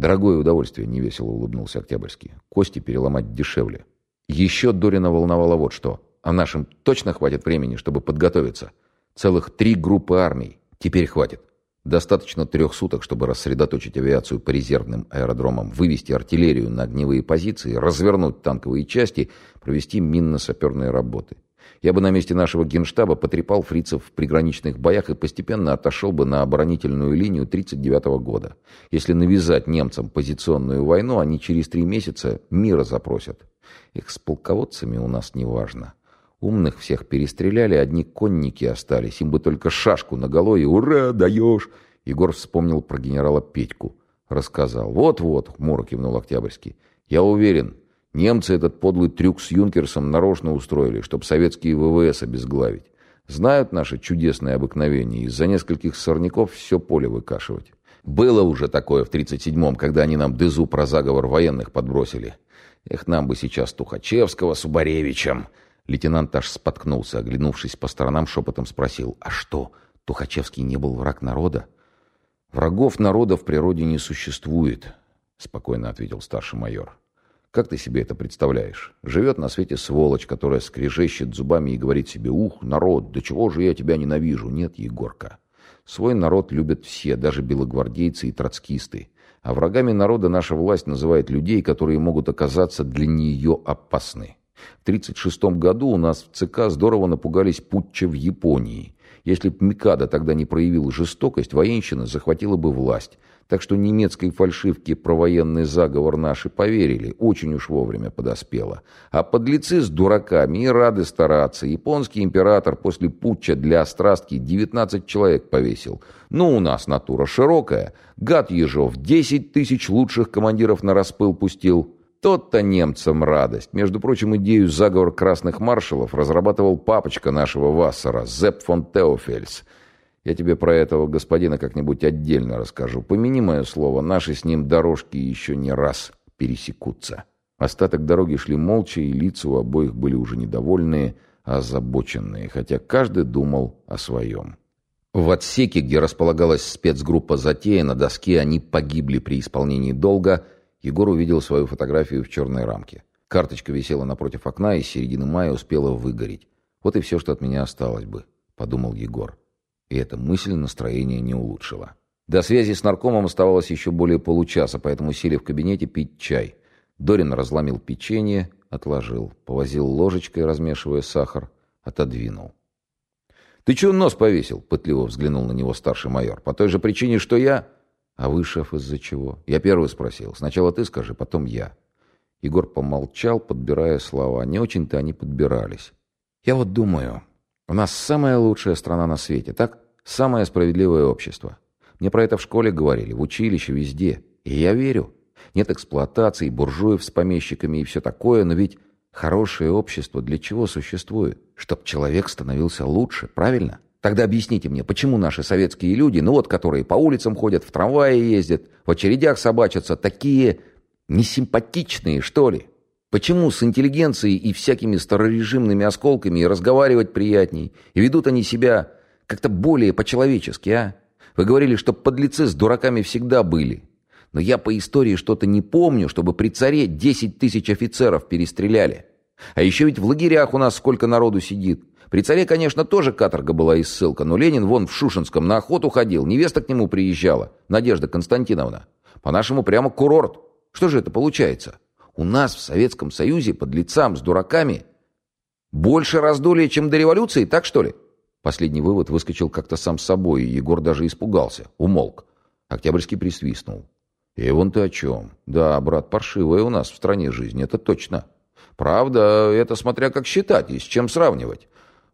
Дорогое удовольствие, невесело улыбнулся Октябрьский. Кости переломать дешевле. Еще Дорина волновало вот что. А нашим точно хватит времени, чтобы подготовиться? Целых три группы армий. Теперь хватит. Достаточно трех суток, чтобы рассредоточить авиацию по резервным аэродромам, вывести артиллерию на огневые позиции, развернуть танковые части, провести минно-саперные работы. Я бы на месте нашего генштаба потрепал фрицев в приграничных боях и постепенно отошел бы на оборонительную линию 1939 года. Если навязать немцам позиционную войну, они через три месяца мира запросят. Их с полководцами у нас не важно. Умных всех перестреляли, одни конники остались. Им бы только шашку наголо и «Ура, даешь!» Егор вспомнил про генерала Петьку. Рассказал. «Вот-вот», — хмуро кивнул Октябрьский. «Я уверен, немцы этот подлый трюк с Юнкерсом нарочно устроили, чтобы советские ВВС обезглавить. Знают наши чудесные обыкновения, из-за нескольких сорняков все поле выкашивать. Было уже такое в 37-м, когда они нам дызу про заговор военных подбросили. Эх, нам бы сейчас Тухачевского с Убаревичем!» Лейтенант аж споткнулся, оглянувшись по сторонам, шепотом спросил, «А что, Тухачевский не был враг народа?» «Врагов народа в природе не существует», — спокойно ответил старший майор. «Как ты себе это представляешь? Живет на свете сволочь, которая скрежещет зубами и говорит себе, «Ух, народ, да чего же я тебя ненавижу?» Нет, Егорка. Свой народ любят все, даже белогвардейцы и троцкисты. А врагами народа наша власть называет людей, которые могут оказаться для нее опасны. В 1936 году у нас в ЦК здорово напугались путча в Японии. Если б Микада тогда не проявил жестокость, военщина захватила бы власть. Так что немецкой фальшивке про военный заговор наши поверили, очень уж вовремя подоспело. А подлецы с дураками и рады стараться. Японский император после путча для острастки 19 человек повесил. Ну, у нас натура широкая. Гад Ежов 10 тысяч лучших командиров на распыл пустил. Тот-то немцам радость. Между прочим, идею заговор красных маршалов разрабатывал папочка нашего Вассера, Зепп фон Теофельс. Я тебе про этого господина как-нибудь отдельно расскажу. Помяни мое слово, наши с ним дорожки еще не раз пересекутся. Остаток дороги шли молча, и лица у обоих были уже недовольные, а озабоченные, хотя каждый думал о своем. В отсеке, где располагалась спецгруппа «Затея», на доске они погибли при исполнении долга – Егор увидел свою фотографию в черной рамке. Карточка висела напротив окна и с середины мая успела выгореть. Вот и все, что от меня осталось бы, подумал Егор. И эта мысль настроение не улучшила. До связи с наркомом оставалось еще более получаса, поэтому сели в кабинете пить чай. Дорин разломил печенье, отложил, повозил ложечкой, размешивая сахар, отодвинул. «Ты чего нос повесил?» — пытливо взглянул на него старший майор. «По той же причине, что я...» «А вы, шеф, из-за чего?» «Я первый спросил. Сначала ты скажи, потом я». Егор помолчал, подбирая слова. Не очень-то они подбирались. «Я вот думаю, у нас самая лучшая страна на свете, так? Самое справедливое общество. Мне про это в школе говорили, в училище, везде. И я верю. Нет эксплуатации, буржуев с помещиками и все такое, но ведь хорошее общество для чего существует? Чтоб человек становился лучше, правильно?» Тогда объясните мне, почему наши советские люди, ну вот которые по улицам ходят, в трамвае ездят, в очередях собачатся, такие несимпатичные, что ли? Почему с интеллигенцией и всякими старорежимными осколками разговаривать приятней? И ведут они себя как-то более по-человечески, а? Вы говорили, что подлецы с дураками всегда были. Но я по истории что-то не помню, чтобы при царе 10 тысяч офицеров перестреляли. А еще ведь в лагерях у нас сколько народу сидит. При царе, конечно, тоже каторга была и ссылка, но Ленин вон в Шушинском на охоту ходил, невеста к нему приезжала, Надежда Константиновна. По-нашему прямо курорт. Что же это получается? У нас в Советском Союзе под лицам с дураками больше раздолья, чем до революции, так что ли? Последний вывод выскочил как-то сам собой, и Егор даже испугался, умолк. Октябрьский присвистнул. «И вон ты о чем. Да, брат, паршивая у нас в стране жизнь, это точно. Правда, это смотря как считать и с чем сравнивать.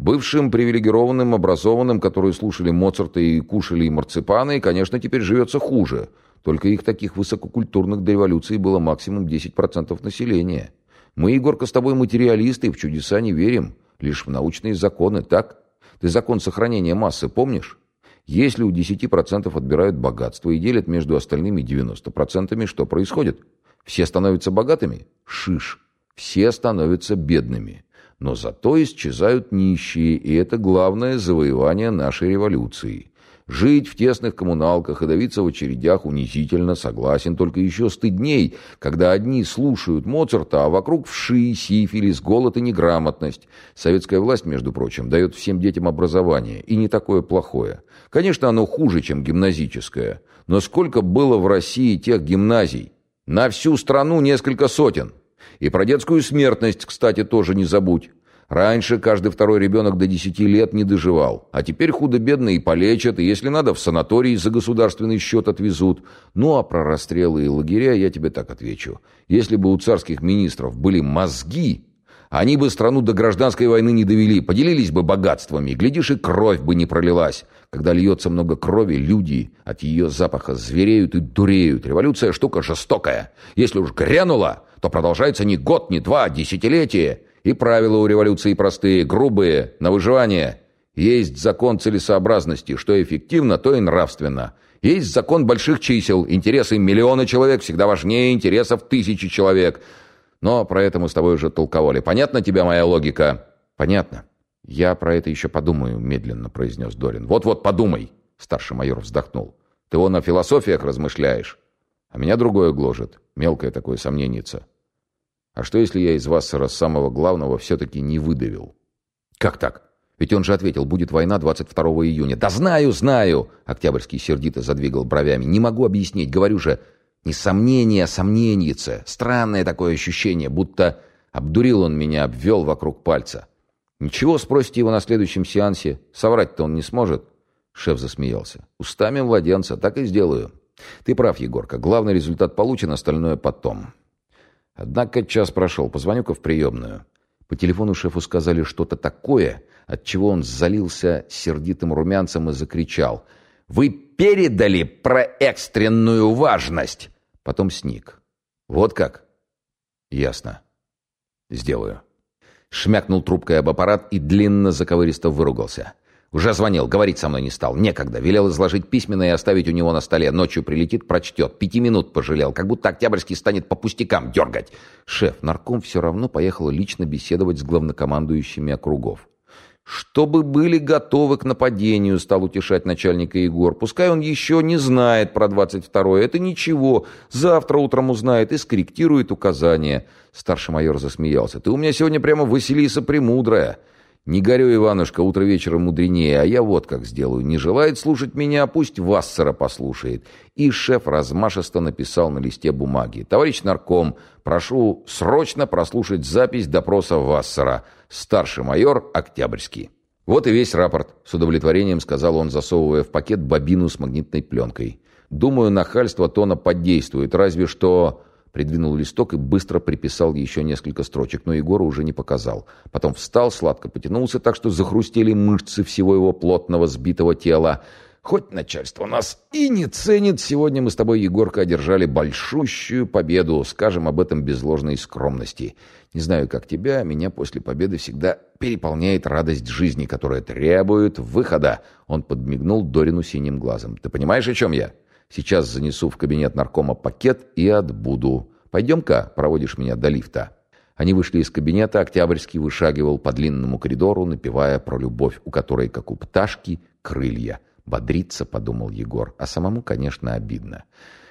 Бывшим привилегированным, образованным, которые слушали Моцарта и кушали марципаны, конечно, теперь живется хуже. Только их таких высококультурных до революции было максимум 10% населения. Мы, Егорка, с тобой материалисты, в чудеса не верим, лишь в научные законы, так? Ты закон сохранения массы помнишь? Если у 10% отбирают богатство и делят между остальными 90%, что происходит? Все становятся богатыми? Шиш. Все становятся бедными. Но зато исчезают нищие, и это главное завоевание нашей революции. Жить в тесных коммуналках и давиться в очередях унизительно, согласен, только еще стыдней, когда одни слушают Моцарта, а вокруг вши, сифилис, голод и неграмотность. Советская власть, между прочим, дает всем детям образование, и не такое плохое. Конечно, оно хуже, чем гимназическое, но сколько было в России тех гимназий? На всю страну несколько сотен. И про детскую смертность, кстати, тоже не забудь. Раньше каждый второй ребенок до 10 лет не доживал, а теперь худо-бедно и полечат, и если надо, в санаторий за государственный счет отвезут. Ну а про расстрелы и лагеря я тебе так отвечу. Если бы у царских министров были мозги, они бы страну до гражданской войны не довели, поделились бы богатствами, глядишь, и кровь бы не пролилась. Когда льется много крови, люди от ее запаха звереют и дуреют. Революция штука жестокая. Если уж грянула, то продолжается не год, не два, а десятилетие. И правила у революции простые, грубые, на выживание. Есть закон целесообразности, что эффективно, то и нравственно. Есть закон больших чисел, интересы миллиона человек всегда важнее интересов тысячи человек. Но про это мы с тобой уже толковали. Понятна тебе моя логика? Понятно. Я про это еще подумаю, медленно произнес Дорин. Вот-вот подумай, старший майор вздохнул. Ты он о философиях размышляешь. А меня другое гложет. Мелкое такое сомненица. А что, если я из Вассера самого главного все-таки не выдавил? Как так? Ведь он же ответил, будет война 22 июня. Да знаю, знаю! Октябрьский сердито задвигал бровями. Не могу объяснить, говорю же. Не сомнение, а сомненьице. Странное такое ощущение, будто обдурил он меня, обвел вокруг пальца. Ничего, спросите его на следующем сеансе. Соврать-то он не сможет. Шеф засмеялся. Устами младенца, так и сделаю. Ты прав, Егорка. Главный результат получен, остальное потом. Однако час прошел, позвоню-ка в приемную. По телефону шефу сказали что-то такое, от чего он залился сердитым румянцем и закричал. «Вы передали про экстренную важность!» Потом сник. «Вот как?» «Ясно. Сделаю». Шмякнул трубкой об аппарат и длинно заковыристо выругался. Уже звонил, говорить со мной не стал. Некогда. Велел изложить письменно и оставить у него на столе. Ночью прилетит, прочтет. Пяти минут пожалел. Как будто Октябрьский станет по пустякам дергать. Шеф, нарком все равно поехал лично беседовать с главнокомандующими округов. «Чтобы были готовы к нападению», — стал утешать начальника Егор. «Пускай он еще не знает про 22-е. Это ничего. Завтра утром узнает и скорректирует указания». Старший майор засмеялся. «Ты у меня сегодня прямо Василиса Премудрая». «Не горю, Иванушка, утро вечером мудренее, а я вот как сделаю. Не желает слушать меня, пусть Вассера послушает». И шеф размашисто написал на листе бумаги. «Товарищ нарком, прошу срочно прослушать запись допроса Вассера. Старший майор Октябрьский». «Вот и весь рапорт», — с удовлетворением сказал он, засовывая в пакет бобину с магнитной пленкой. «Думаю, нахальство тона подействует, разве что...» Придвинул листок и быстро приписал еще несколько строчек, но Егору уже не показал. Потом встал, сладко потянулся, так что захрустели мышцы всего его плотного сбитого тела. «Хоть начальство нас и не ценит, сегодня мы с тобой, Егорка, одержали большущую победу. Скажем об этом без ложной скромности. Не знаю, как тебя, меня после победы всегда переполняет радость жизни, которая требует выхода». Он подмигнул Дорину синим глазом. «Ты понимаешь, о чем я?» Сейчас занесу в кабинет наркома пакет и отбуду. Пойдем-ка, проводишь меня до лифта». Они вышли из кабинета, Октябрьский вышагивал по длинному коридору, напевая про любовь, у которой, как у пташки, крылья. «Бодриться», — подумал Егор, а самому, конечно, обидно.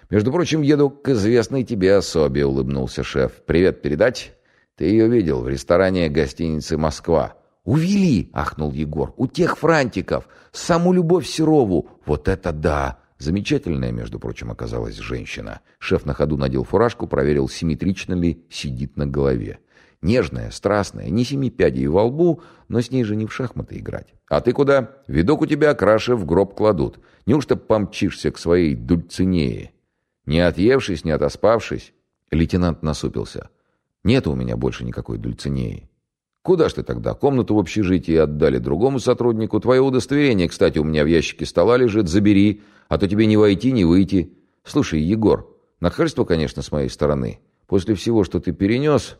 «Между прочим, еду к известной тебе особе», — улыбнулся шеф. «Привет передать?» «Ты ее видел в ресторане гостиницы «Москва». «Увели!» — ахнул Егор. «У тех франтиков! Саму Любовь Серову! Вот это да! Замечательная, между прочим, оказалась женщина. Шеф на ходу надел фуражку, проверил, симметрично ли сидит на голове. Нежная, страстная, не семи пядей во лбу, но с ней же не в шахматы играть. «А ты куда? Видок у тебя краши в гроб кладут. Неужто помчишься к своей дульцинее?» «Не отъевшись, не отоспавшись?» Лейтенант насупился. «Нет у меня больше никакой дульцинеи». «Куда ж ты тогда? Комнату в общежитии отдали другому сотруднику. Твое удостоверение, кстати, у меня в ящике стола лежит. Забери а то тебе не войти, не выйти. Слушай, Егор, нахальство, конечно, с моей стороны. После всего, что ты перенес...»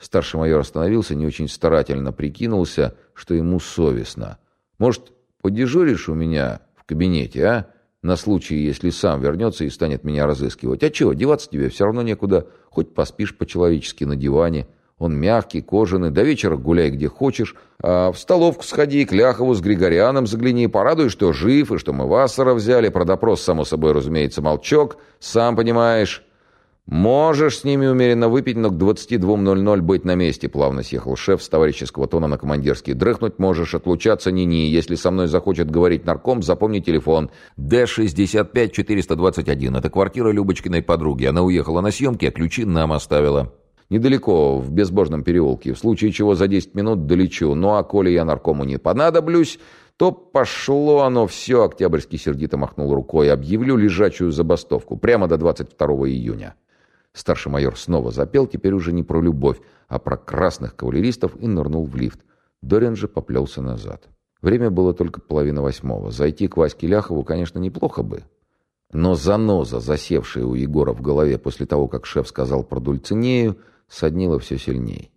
Старший майор остановился, не очень старательно прикинулся, что ему совестно. «Может, подежуришь у меня в кабинете, а? На случай, если сам вернется и станет меня разыскивать. А чего, деваться тебе все равно некуда. Хоть поспишь по-человечески на диване». Он мягкий, кожаный, до вечера гуляй где хочешь, а в столовку сходи, к Ляхову с Григорианом загляни, порадуй, что жив и что мы Вассера взяли, про допрос, само собой, разумеется, молчок, сам понимаешь. «Можешь с ними умеренно выпить, но к 22.00 быть на месте», — плавно съехал шеф с товарищеского тона на командирский. «Дрыхнуть можешь, отлучаться ни-ни. Если со мной захочет говорить нарком, запомни телефон. Д-65-421. Это квартира Любочкиной подруги. Она уехала на съемки, а ключи нам оставила». «Недалеко, в Безбожном переулке. В случае чего за 10 минут долечу. Ну а коли я наркому не понадоблюсь...» то пошло оно все, Октябрьский сердито махнул рукой, объявлю лежачую забастовку прямо до 22 июня. Старший майор снова запел, теперь уже не про любовь, а про красных кавалеристов и нырнул в лифт. Дорин же поплелся назад. Время было только половина восьмого. Зайти к Ваське Ляхову, конечно, неплохо бы. Но заноза, засевшая у Егора в голове после того, как шеф сказал про Дульцинею, соднила все сильнее.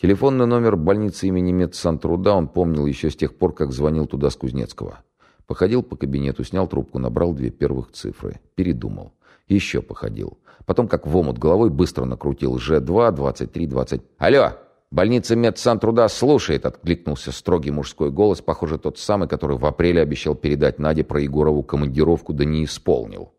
Телефонный номер больницы имени Медсантруда он помнил еще с тех пор, как звонил туда с Кузнецкого. Походил по кабинету, снял трубку, набрал две первых цифры. Передумал. Еще походил. Потом, как в омут головой, быстро накрутил Ж2, 23, 20. «Алло! Больница медсантруда слушает!» — откликнулся строгий мужской голос, похоже, тот самый, который в апреле обещал передать Наде про Егорову командировку, да не исполнил.